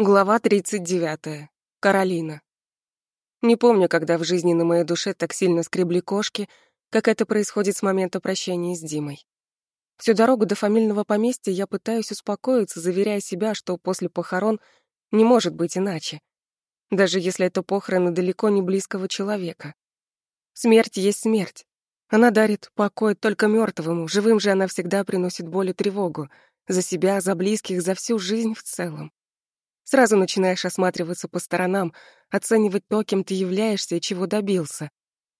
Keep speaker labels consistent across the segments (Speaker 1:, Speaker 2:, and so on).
Speaker 1: Глава 39. Каролина. Не помню, когда в жизни на моей душе так сильно скребли кошки, как это происходит с момента прощания с Димой. Всю дорогу до фамильного поместья я пытаюсь успокоиться, заверяя себя, что после похорон не может быть иначе. Даже если это похороны далеко не близкого человека. Смерть есть смерть. Она дарит покой только мертвому, живым же она всегда приносит боль и тревогу. За себя, за близких, за всю жизнь в целом. Сразу начинаешь осматриваться по сторонам, оценивать то, кем ты являешься и чего добился.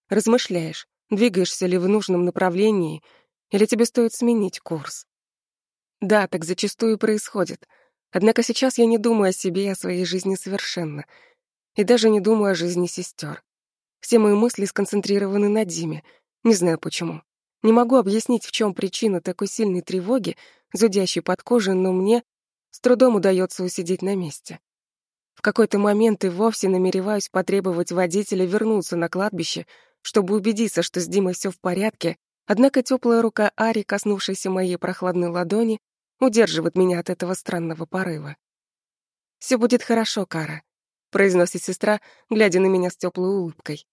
Speaker 1: Размышляешь, двигаешься ли в нужном направлении, или тебе стоит сменить курс. Да, так зачастую происходит. Однако сейчас я не думаю о себе и о своей жизни совершенно. И даже не думаю о жизни сестер. Все мои мысли сконцентрированы на Диме. Не знаю почему. Не могу объяснить, в чем причина такой сильной тревоги, зудящей под кожей, но мне с трудом удается усидеть на месте. В какой-то момент и вовсе намереваюсь потребовать водителя вернуться на кладбище, чтобы убедиться, что с Димой все в порядке, однако теплая рука Ари, коснувшаяся моей прохладной ладони, удерживает меня от этого странного порыва. Все будет хорошо, Кара», — произносит сестра, глядя на меня с теплой улыбкой.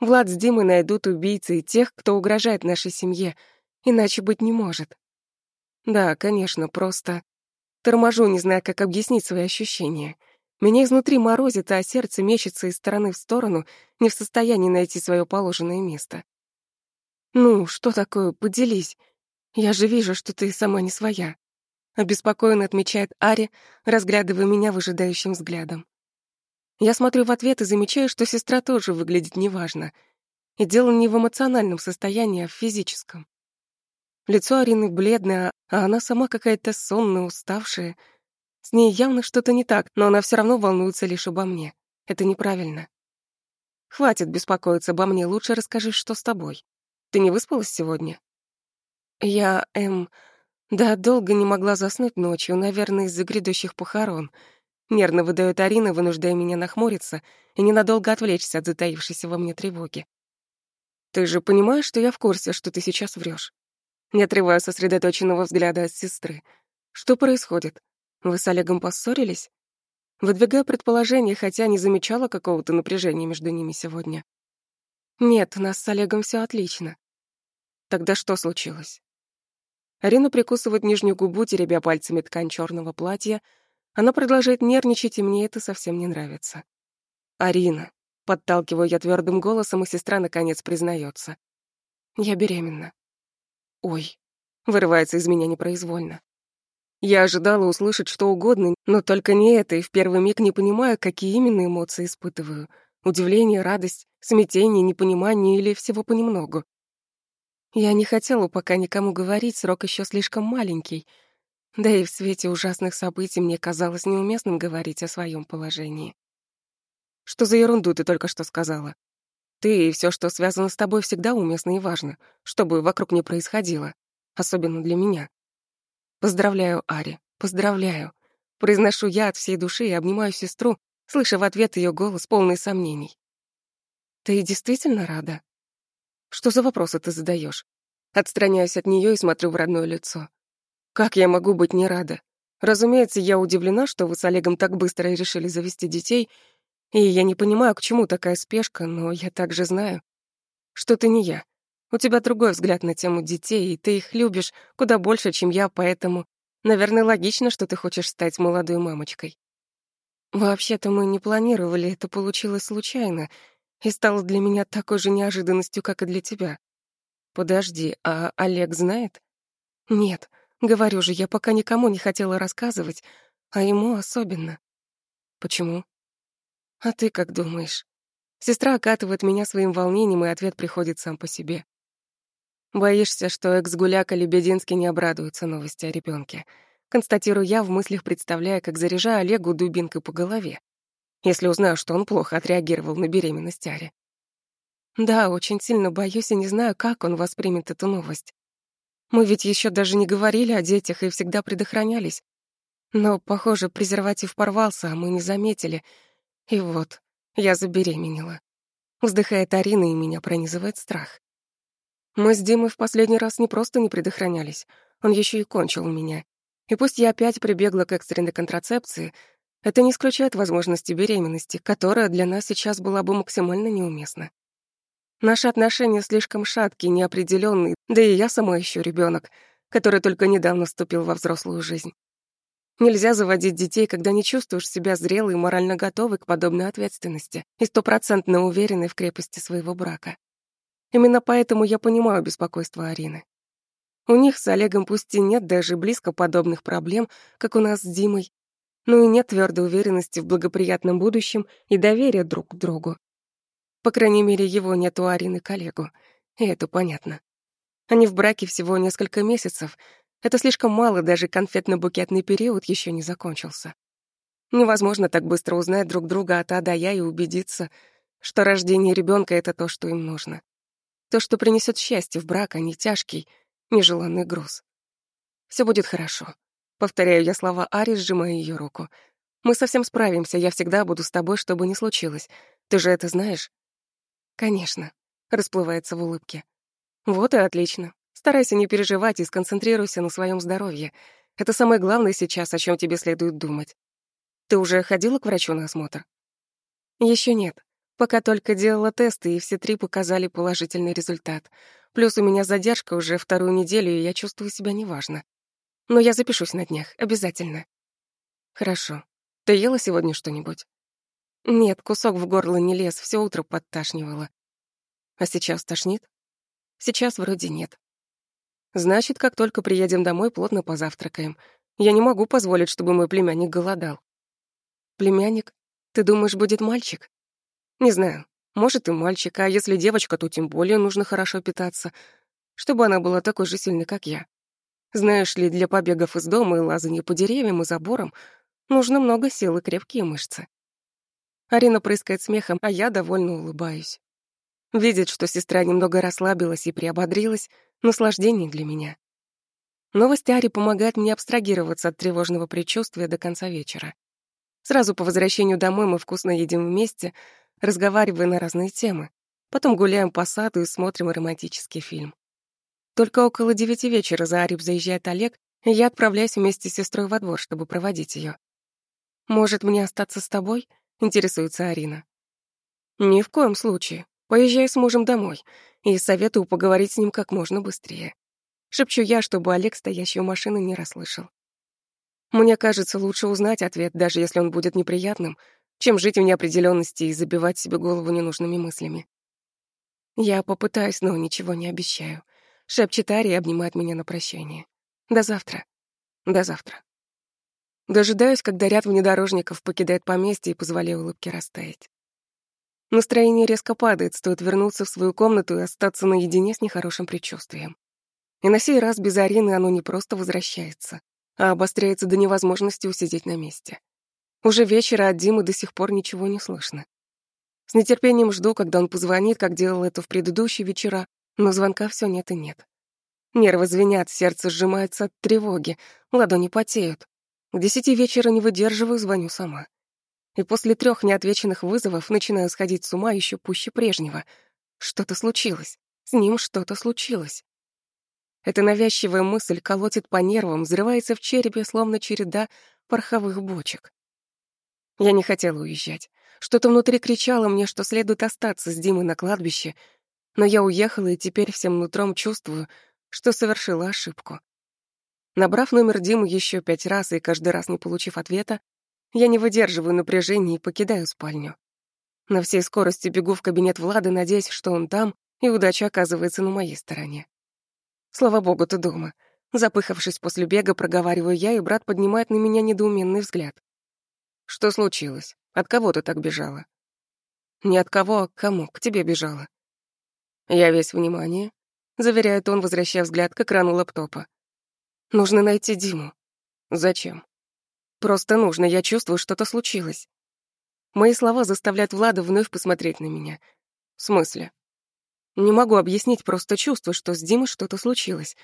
Speaker 1: «Влад с Димой найдут убийцы и тех, кто угрожает нашей семье, иначе быть не может». «Да, конечно, просто...» Торможу, не зная, как объяснить свои ощущения. Меня изнутри морозит, а сердце мечется из стороны в сторону, не в состоянии найти свое положенное место. «Ну, что такое? Поделись. Я же вижу, что ты сама не своя», — обеспокоенно отмечает Ари, разглядывая меня выжидающим взглядом. Я смотрю в ответ и замечаю, что сестра тоже выглядит неважно. И дело не в эмоциональном состоянии, а в физическом. Лицо Арины бледное, а она сама какая-то сонная, уставшая. С ней явно что-то не так, но она все равно волнуется лишь обо мне. Это неправильно. Хватит беспокоиться обо мне, лучше расскажи, что с тобой. Ты не выспалась сегодня? Я, эм, да, долго не могла заснуть ночью, наверное, из-за грядущих похорон. Нервно выдает Арина, вынуждая меня нахмуриться и ненадолго отвлечься от затаившейся во мне тревоги. Ты же понимаешь, что я в курсе, что ты сейчас врешь? Не отрывая сосредоточенного взгляда от сестры. «Что происходит? Вы с Олегом поссорились?» Выдвигаю предположение, хотя не замечала какого-то напряжения между ними сегодня. «Нет, у нас с Олегом все отлично». «Тогда что случилось?» Арина прикусывает нижнюю губу, теребя пальцами ткань черного платья. Она продолжает нервничать, и мне это совсем не нравится. «Арина», — подталкиваю я твердым голосом, и сестра наконец признается. «Я беременна». Ой, вырывается из меня непроизвольно. Я ожидала услышать что угодно, но только не это, и в первый миг не понимаю, какие именно эмоции испытываю. Удивление, радость, смятение, непонимание или всего понемногу. Я не хотела пока никому говорить, срок еще слишком маленький. Да и в свете ужасных событий мне казалось неуместным говорить о своем положении. Что за ерунду ты только что сказала? Ты и все, что связано с тобой, всегда уместно и важно, что бы вокруг не происходило, особенно для меня. Поздравляю, Ари, поздравляю. Произношу я от всей души и обнимаю сестру, слыша в ответ ее голос, полный сомнений. Ты действительно рада? Что за вопросы ты задаешь? Отстраняюсь от нее и смотрю в родное лицо. Как я могу быть не рада? Разумеется, я удивлена, что вы с Олегом так быстро решили завести детей, и я не понимаю, к чему такая спешка, но я также знаю, что ты не я. У тебя другой взгляд на тему детей, и ты их любишь куда больше, чем я, поэтому, наверное, логично, что ты хочешь стать молодой мамочкой. Вообще-то мы не планировали, это получилось случайно и стало для меня такой же неожиданностью, как и для тебя. Подожди, а Олег знает? Нет, говорю же, я пока никому не хотела рассказывать, а ему особенно. Почему? А ты как думаешь? Сестра окатывает меня своим волнением, и ответ приходит сам по себе. Боишься, что экс-гуляка Лебединский не обрадуется новости о ребенке. Констатирую я, в мыслях представляя, как заряжаю Олегу дубинкой по голове. Если узнаю, что он плохо отреагировал на беременность Ари. Да, очень сильно боюсь и не знаю, как он воспримет эту новость. Мы ведь еще даже не говорили о детях и всегда предохранялись. Но, похоже, презерватив порвался, а мы не заметили — и вот, я забеременела. Вздыхает Арина, и меня пронизывает страх. Мы с Димой в последний раз не просто не предохранялись, он еще и кончил меня. И пусть я опять прибегла к экстренной контрацепции, Это не исключает возможности беременности, которая для нас сейчас была бы максимально неуместна. Наши отношения слишком шаткие, неопределенные, да и я сама еще ребенок, который только недавно вступил во взрослую жизнь. Нельзя заводить детей, когда не чувствуешь себя зрелой и морально готовой к подобной ответственности и стопроцентно уверенной в крепости своего брака. Именно поэтому я понимаю беспокойство Арины. У них с Олегом пусть и нет даже близко подобных проблем, как у нас с Димой, но и нет твердой уверенности в благоприятном будущем и доверия друг к другу. По крайней мере, его нет у Арины коллегу, и это понятно. Они в браке всего несколько месяцев. Это слишком мало, даже конфетно-букетный период еще не закончился. Невозможно так быстро узнать друг друга от А до Я и убедиться, что рождение ребенка это то, что им нужно. То, что принесет счастье в брак, а не тяжкий, нежеланный груз. Все будет хорошо. Повторяю я слова Ари, сжимая ее руку. Мы совсем справимся, я всегда буду с тобой, что бы ни случилось. Ты же это знаешь? «Конечно», — расплывается в улыбке. «Вот и отлично. Старайся не переживать и сконцентрируйся на своем здоровье. Это самое главное сейчас, о чем тебе следует думать. Ты уже ходила к врачу на осмотр?» Еще нет. Пока только делала тесты, и все три показали положительный результат. Плюс у меня задержка уже вторую неделю, и я чувствую себя неважно. Но я запишусь на днях, обязательно. Хорошо. Ты ела сегодня что-нибудь? Нет, кусок в горло не лез, все утро подташнивало. А сейчас тошнит? Сейчас вроде нет. Значит, как только приедем домой, плотно позавтракаем. Я не могу позволить, чтобы мой племянник голодал. Племянник? Ты думаешь, будет мальчик? Не знаю. Может, и мальчик, а если девочка, то тем более нужно хорошо питаться, чтобы она была такой же сильной, как я. Знаешь ли, для побегов из дома и лазания по деревьям и заборам нужно много сил и крепкие мышцы. Арина прыскает смехом, а я довольно улыбаюсь. Видит, что сестра немного расслабилась и приободрилась, наслаждение для меня. Новость Ари помогает мне абстрагироваться от тревожного предчувствия до конца вечера. Сразу по возвращению домой мы вкусно едим вместе, разговаривая на разные темы. Потом гуляем по саду и смотрим романтический фильм. Только около девяти вечера за Ариб заезжает Олег, и я отправляюсь вместе с сестрой во двор, чтобы проводить ее. «Может, мне остаться с тобой?» — интересуется Арина. «Ни в коем случае. Поезжай с мужем домой, и советую поговорить с ним как можно быстрее». Шепчу я, чтобы Олег, стоящий у машины, не расслышал. Мне кажется, лучше узнать ответ, даже если он будет неприятным, чем жить в неопределенности и забивать себе голову ненужными мыслями. Я попытаюсь, но ничего не обещаю. Шепчет Ари и обнимает меня на прощание. До завтра. До завтра. Дожидаюсь, когда ряд внедорожников покидает поместье и позволяю улыбке растаять. Настроение резко падает, стоит вернуться в свою комнату и остаться наедине с нехорошим предчувствием. И на сей раз без Арины оно не просто возвращается, а обостряется до невозможности усидеть на месте. Уже вечера от Димы до сих пор ничего не слышно. С нетерпением жду, когда он позвонит, как делал это в предыдущие вечера, но звонка все нет и нет. Нервы звенят, сердце сжимается от тревоги, ладони потеют. К десяти вечера не выдерживаю, звоню сама. И после трех неотвеченных вызовов начинаю сходить с ума еще пуще прежнего. Что-то случилось. С ним что-то случилось. Эта навязчивая мысль колотит по нервам, взрывается в черепе, словно череда пороховых бочек. Я не хотела уезжать. Что-то внутри кричало мне, что следует остаться с Димой на кладбище, но я уехала и теперь всем нутром чувствую, что совершила ошибку. Набрав номер Димы еще пять раз и каждый раз не получив ответа, я не выдерживаю напряжения и покидаю спальню. На всей скорости бегу в кабинет Влада, надеясь, что он там, и удача оказывается на моей стороне. Слава богу, ты дома. Запыхавшись после бега, проговариваю я, и брат поднимает на меня недоуменный взгляд. Что случилось? От кого ты так бежала? Не от кого, а к кому? К тебе бежала. Я весь внимание, заверяет он, возвращая взгляд к экрану лэптопа. Нужно найти Диму. Зачем? Просто нужно, я чувствую, что-то случилось. Мои слова заставляют Влада вновь посмотреть на меня. В смысле? Не могу объяснить, просто чувствую, что с Димой что-то случилось.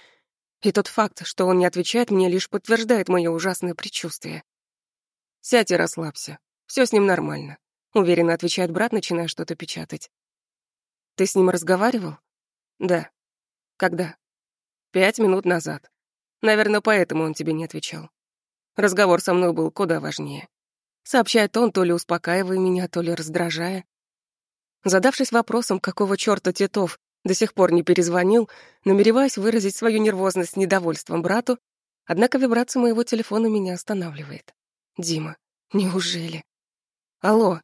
Speaker 1: И тот факт, что он не отвечает мне, лишь подтверждает мое ужасное предчувствие. «Сядь и расслабься. Все с ним нормально», — уверенно отвечает брат, начиная что-то печатать. «Ты с ним разговаривал?» «Да». «Когда?» «Пять минут назад. Наверное, поэтому он тебе не отвечал. Разговор со мной был куда важнее. Сообщает он, то ли успокаивая меня, то ли раздражая. Задавшись вопросом, какого чёрта Титов до сих пор не перезвонил, намереваясь выразить свою нервозность недовольством брату, однако вибрация моего телефона меня останавливает. Дима, неужели? Алло,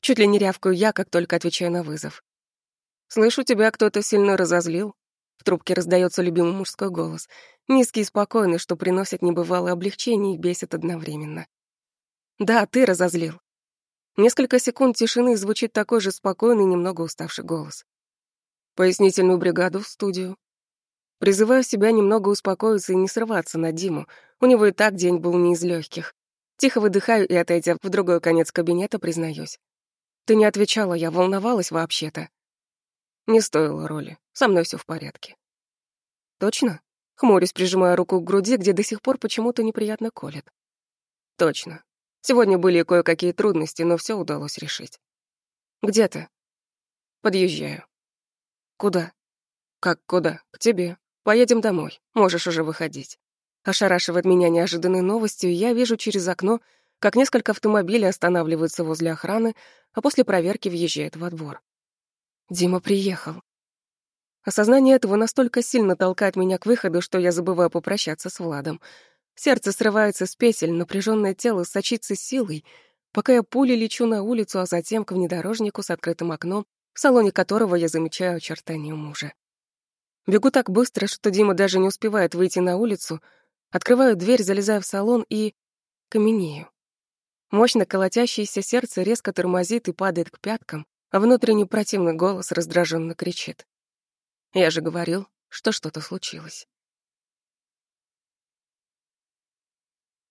Speaker 1: чуть ли не рявкаю я, как только отвечаю на вызов. Слышу, тебя кто-то сильно разозлил. В трубке раздается любимый мужской голос, низкий и спокойный, что приносит небывалое облегчение и бесит одновременно. Да, ты разозлил. Несколько секунд тишины звучит такой же спокойный, немного уставший голос. Пояснительную бригаду в студию. Призываю себя немного успокоиться и не срываться на Диму. У него и так день был не из легких. Тихо выдыхаю и, отойдя в другой конец кабинета, признаюсь. Ты не отвечала, я волновалась вообще-то. Не стоило роли. Со мной все в порядке. Точно? Хмурюсь, прижимая руку к груди, где до сих пор почему-то неприятно колет. Точно. Сегодня были кое-какие трудности, но все удалось решить. Где ты? Подъезжаю. Куда? Как куда? К тебе. Поедем домой. Можешь уже выходить. Ошарашивает меня неожиданной новостью, я вижу через окно, как несколько автомобилей останавливаются возле охраны, а после проверки въезжают во двор. Дима приехал. Осознание этого настолько сильно толкает меня к выходу, что я забываю попрощаться с Владом. Сердце срывается с петель, напряженное тело сочится силой, пока я пулей лечу на улицу, а затем к внедорожнику с открытым окном, в салоне которого я замечаю очертания мужа. Бегу так быстро, что Дима даже не успевает выйти на улицу, открываю дверь, залезаю в салон и... каменею. Мощно колотящееся сердце резко тормозит и падает к пяткам, а внутренний противный голос раздраженно кричит. «Я же говорил, что что-то случилось».